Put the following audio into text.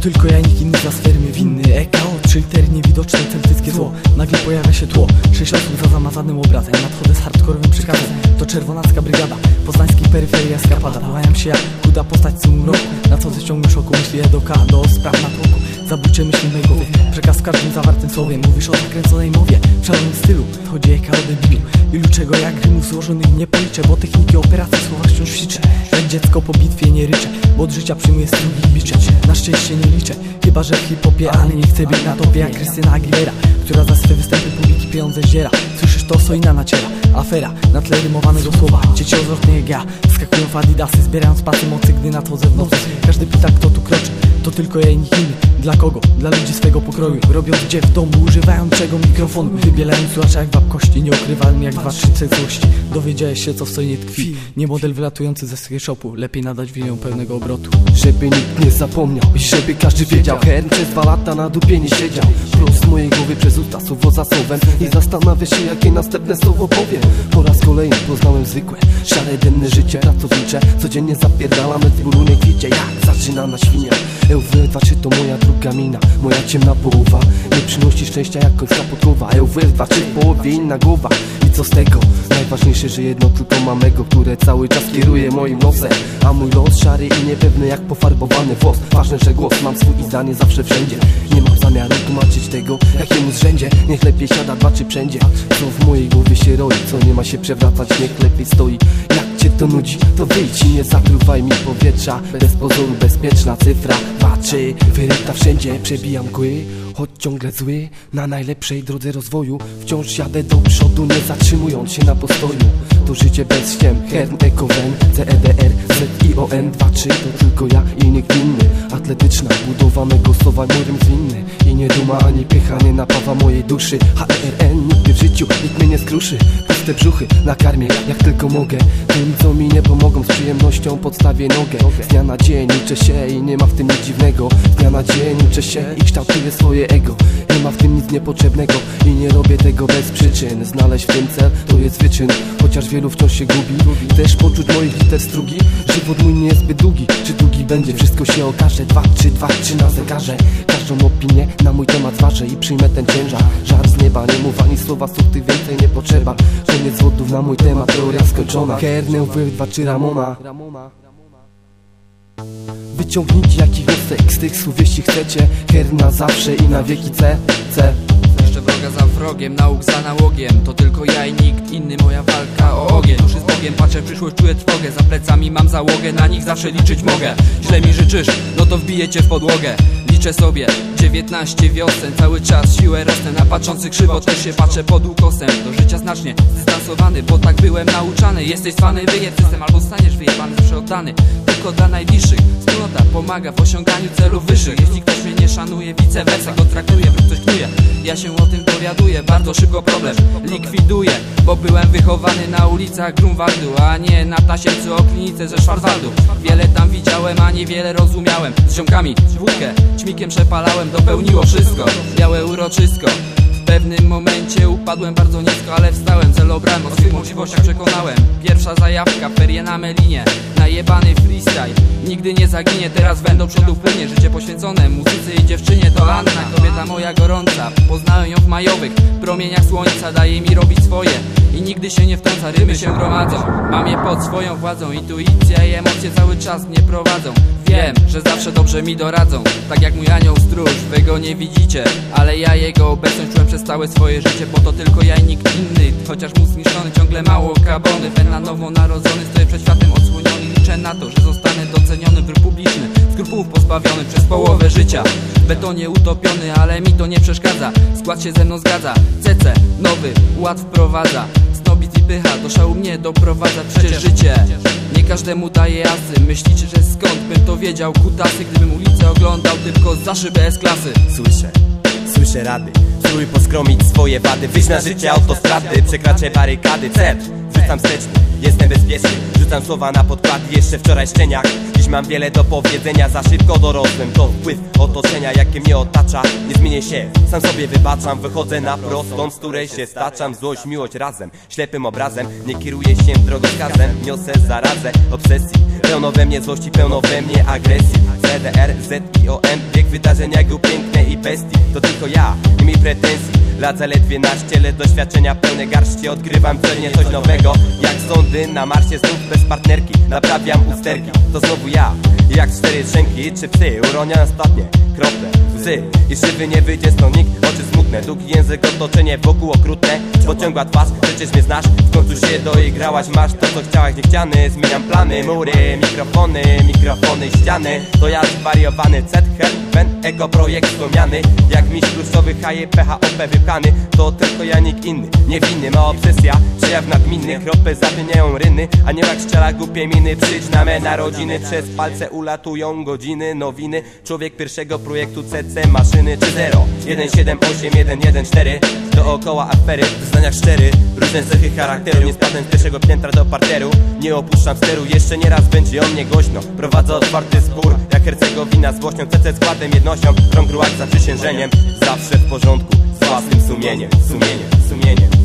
tylko ja nikt inny za sfery mnie winny. EKO, trzy litery niewidoczne, celtyckie zło. Nagle pojawia się tło, sześć osób za zamazanym obrazem. Nadchodzę z hardkorowym przekazem, to czerwonacka brygada. Poznańskich peryferii eskapada, wołałem się jak kuda postać z roku. Na co ty ciągniesz oku, myśli Edoka, do spraw na tłoku Zabójcze myśli mej przekaz w każdym zawartym słowie Mówisz o zakręconej mowie, w szalonym stylu Chodzi EKO debilu, ilu czego jak rymów złożonych nie policzę Bo techniki operacji słowa wciąż ćwiczę Jak dziecko po bitwie nie ryczę, bo od życia przyjmuję strugi bicze. Na szczęście nie liczę, chyba że w hip-hopie Ale nie chcę być na topie jak Krystyna Aguilera Która za swe występy publiki pieniądze zdziera. Słyszysz to, co inna naciera. Afera, na tle rymowanego słowa. Dzieci ozorne jak ja, skakują w adidasy Zbierając pasy mocy, gdy nadchodzę w nocy Każdy pyta, kto tu kroczy to tylko ja i nikt inny Dla kogo? Dla ludzi swego pokroju. Robiąc gdzie? W domu, używając czego? Mikrofonu. Wybielając słuchacza jak babkości Nieukrywalny jak dwa, trzy złości. Dowiedziałeś się co w sobie tkwi. Nie model wylatujący ze skyshopu Lepiej nadać winią pełnego obrotu. Żeby nikt nie zapomniał i żeby każdy wiedział. Hern przez dwa lata na dupie nie siedział. Prost z mojej głowy przez usta słowo za słowem. I zastanawia się jakie następne słowo powiem Po raz kolejny poznałem zwykłe, szare denne życie. Pracownicze Codziennie zapierdalamy z bólu nie Jak zaczyna na świnia EUW2 czy to moja druga mina? Moja ciemna połowa. Nie przynosi szczęścia jak końska podkowa EUW2 czy w połowie inna głowa? I co z tego? Najważniejsze, że jedno tylko mamego Które cały czas kieruje moim losem. A mój los szary i niepewny jak pofarbowany włos. Ważne, że głos mam swój i zdanie zawsze wszędzie. Nie mam zamiaru tłumaczyć tego jakiemu zrzędzie? Niech lepiej siada dwa czy wszędzie. Co w mojej głowie się roi? Co nie ma się przewracać, niech lepiej stoi. Jak cię to nudzi, to wyjdź i nie zatruwaj mi powietrza. Bez pozoru bezpieczna cyfra. Dwa, trzy, wyryta wszędzie. Przebijam mgły, choć ciągle zły. Na najlepszej drodze rozwoju Wciąż jadę do przodu, nie zatrzymując się na postoju. To życie bez ściem, Hern, Ekowen CEDR, ZION 2, 3 To tylko ja i nikt inny Atletyczna, budowa mego słowa murem zwinny I nie duma ani pycha nie napawa mojej duszy. HRN, nigdy w życiu nikt mnie nie skruszy Puste brzuchy nakarmię jak tylko mogę. Tym co mi nie pomogą z przyjemnością podstawię nogę. Z dnia na dzień uczę się i nie ma w tym nic dziwnego. Z dnia na dzień uczę się i kształtuję swoje ego. Nie ma w tym nic niepotrzebnego i nie robię tego bez przyczyn. Znaleźć w tym cel to jest wyczyn Chociaż wielu wciąż się gubi. Też poczuć moich liter strugi? Żywot mój nie jest zbyt długi. Czy długi będzie? Wszystko się okaże. Dwa, trzy, dwa, trzy na zegarze Każdą opinię na mój temat zważę I przyjmę ten ciężar. Żar z nieba, nie mów ani słowa Suchty więcej nie potrzeba. Koniec zwodów na mój temat Teoria skończona. Kernę, wy, dwa, trzy Ramona. Wyciągnijcie jaki wniosek z tych słów jeśli chcecie. Her na zawsze i na wieki C, C. Jeszcze wroga za wrogiem, nauk za nałogiem. To tylko ja i nikt inny, moja walka o ogień. Duszy z Bogiem, patrzę w przyszłość, czuję trwogę. Za plecami mam załogę, na nich zawsze liczyć mogę. Źle mi życzysz, no to wbijecie w podłogę Liczę sobie 19 wiosen, cały czas siłę rosnę Na patrzący krzywo też się patrzę pod ukosem. Do życia znacznie zdystansowany, bo tak byłem nauczany. Jesteś zwany, wyjeb system albo staniesz wyjebany Zawsze oddany, tylko dla najbliższych Wspólnota pomaga w osiąganiu celów wyższych. Jeśli ktoś mnie nie szanuje, vice versa go traktuje lub ktoś knuje Ja się o tym dowiaduję, bardzo szybko problem likwiduję Bo byłem wychowany na ulicach Grunwaldu A nie na tasiemcu o klinice ze Schwarzwaldu Wiele tam widziałem, a niewiele rozumiałem. Z ziomkami wódkę, ćmikiem przepalałem. Dopełniło wszystko, białe uroczysko. W pewnym momencie upadłem bardzo nisko, ale wstałem. Cel obrałem, o swych możliwościach przekonałem. Pierwsza zajawka, ferie na Melinie. Najebany freestyle, nigdy nie zaginie Teraz będą przodu płynie, życie poświęcone. Muzyce i dziewczynie to Anna Kobieta moja gorąca, poznałem ją w majowych Promieniach słońca, daje mi robić swoje I nigdy się nie wtrąca, rymy się gromadzą Mam je pod swoją władzą, intuicja i emocje cały czas mnie prowadzą. Wiem, że zawsze dobrze mi doradzą. Tak jak mój anioł stróż, wy go nie widzicie. Ale ja jego obecność czułem przez całe swoje życie Bo to tylko ja i nikt inny. Chociaż mózg zniszczony, ciągle mało kabony. Fen na nowo narodzony, stoję przed światem odsłoniony Liczę na to, że zostanę doceniony w publiczny. Skrupułów pozbawiony przez połowę życia. Betonie utopiony, ale mi to nie przeszkadza. Skład się ze mną zgadza. CC, nowy, ład wprowadza. Snobic i pycha, do szału mnie doprowadza. Przecież życie nie każdemu daje asy. Myślicie, że skąd bym to wiedział? Kutasy, gdybym ulicę oglądał Tylko za szybę S-klasy Słyszę, słyszę rady. Spróbuj poskromić swoje wady. Wyjść na życie autostrady. Przekraczę barykady. Cel, rzucam wsteczny Jestem bezpieczny Rzucam słowa na podkład Jeszcze wczoraj szczeniak. Dziś mam wiele do powiedzenia Za szybko dorosłem, to wpływ otoczenia Jakie mnie otacza, nie zmienię się Sam sobie wybaczam, wychodzę na prostą Z której się staczam, złość, miłość razem Ślepym obrazem, nie kieruję się drogowskazem Niosę zarazę obsesji. Pełno we mnie złości, pełno we mnie agresji. CDR, Z i O M. Bieg wydarzeń jak piękne i bestii. To tylko ja, nie mi pretensji Lat zaledwie naście, lecz doświadczenia pełne garści Odkrywam celnie coś nowego. Jak sądy na marsie znów bez partnerki Naprawiam usterki, to znowu ja Jak cztery szczęki czy psy Uronia ostatnie krople I szyby nie wyjdzie stąd nikt, oczy smutne Długi język, otoczenie wokół okrutne. Pociągła twarz, przecież mnie znasz. W końcu się doigrałaś, masz to co chciałaś niechciany Zmieniam plany, mury, mikrofony, mikrofony, ściany. To ja zwariowany cet, ben, ego projekt wspomniany. Jak miś kluczowy, haje, PHOP wypchany. To tylko ja, nikt inny, niewinny Ma obsesja, przejaw nadminny. Kropy zapieniają ryny, a nie jak strzela głupie miny. Przyjdź na me narodziny, przez palce ulatują godziny Nowiny, człowiek pierwszego projektu CC Maszyny 3-0, 1-7-8-1-1-4 Dookoła afery, w zdaniach szczery. Różne cechy charakteru, nie spadłem z pierwszego piętra do parteru. Nie opuszczam steru, jeszcze nie raz będzie o mnie głośno. Prowadzę otwarty spór, jak Hercegowina z Włośnią CC składem jednością, krąg za przysiężeniem. Zawsze w porządku, z własnym sumieniem, sumieniem, sumieniem